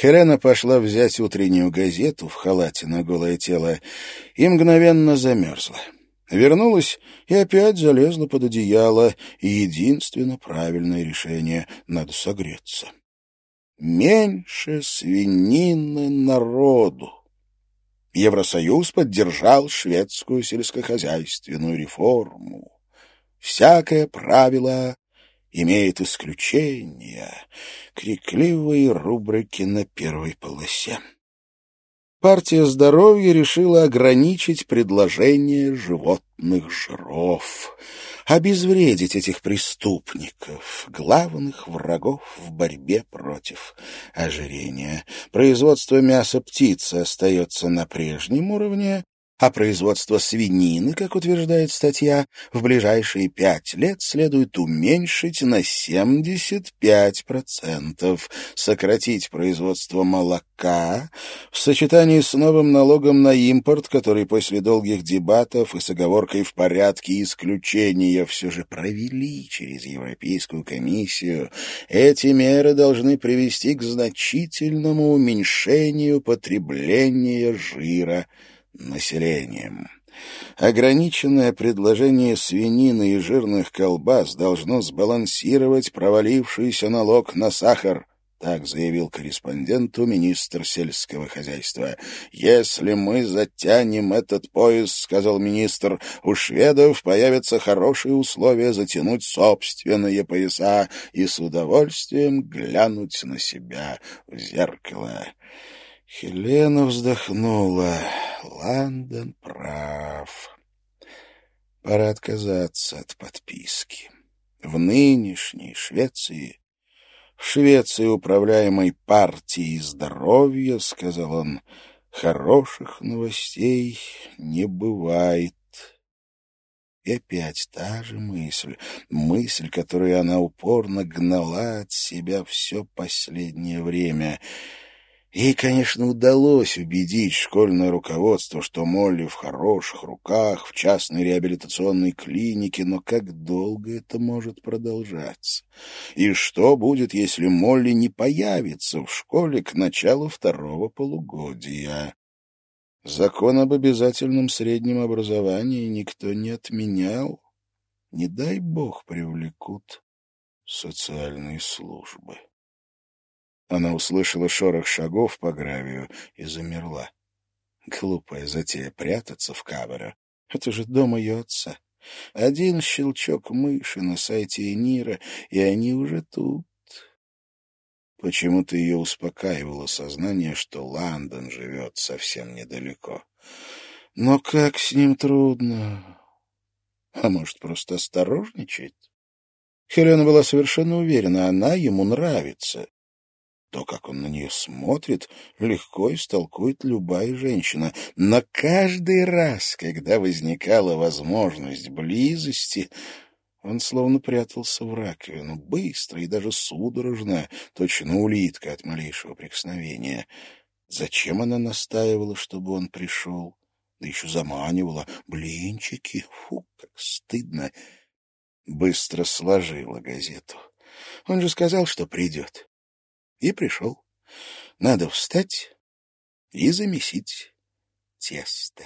Хелена пошла взять утреннюю газету в халате на голое тело и мгновенно замерзла. Вернулась и опять залезла под одеяло, единственно правильное решение — надо согреться. Меньше свинины народу. Евросоюз поддержал шведскую сельскохозяйственную реформу. Всякое правило имеет исключения. Крикливые рубрики на первой полосе. Партия здоровья решила ограничить предложение животных жиров, обезвредить этих преступников, главных врагов в борьбе против ожирения. Производство мяса птицы остается на прежнем уровне, а производство свинины, как утверждает статья, в ближайшие пять лет следует уменьшить на 75%, сократить производство молока в сочетании с новым налогом на импорт, который после долгих дебатов и с оговоркой в порядке исключения все же провели через Европейскую комиссию, эти меры должны привести к значительному уменьшению потребления жира населением. Ограниченное предложение свинины и жирных колбас должно сбалансировать провалившийся налог на сахар, так заявил корреспонденту министр сельского хозяйства. «Если мы затянем этот пояс, — сказал министр, — у шведов появятся хорошие условия затянуть собственные пояса и с удовольствием глянуть на себя в зеркало». Хелена вздохнула. Лондон прав. Пора отказаться от подписки. В нынешней Швеции, в Швеции, управляемой партией здоровья, сказал он, хороших новостей не бывает. И опять та же мысль, мысль, которую она упорно гнала от себя все последнее время — Ей, конечно, удалось убедить школьное руководство, что Молли в хороших руках, в частной реабилитационной клинике, но как долго это может продолжаться? И что будет, если Молли не появится в школе к началу второго полугодия? Закон об обязательном среднем образовании никто не отменял. Не дай бог привлекут социальные службы. Она услышала шорох шагов по гравию и замерла. Глупая затея прятаться в кавере. Это же дом ее отца. Один щелчок мыши на сайте Энира, и они уже тут. Почему-то ее успокаивало сознание, что Лондон живет совсем недалеко. Но как с ним трудно. А может, просто осторожничает? Хелена была совершенно уверена, она ему нравится. То, как он на нее смотрит, легко истолкует любая женщина. Но каждый раз, когда возникала возможность близости, он словно прятался в раковину, быстро и даже судорожно, точно улитка от малейшего прикосновения. Зачем она настаивала, чтобы он пришел? Да еще заманивала. Блинчики, фу, как стыдно. Быстро сложила газету. Он же сказал, что придет. И пришел. Надо встать и замесить тесто.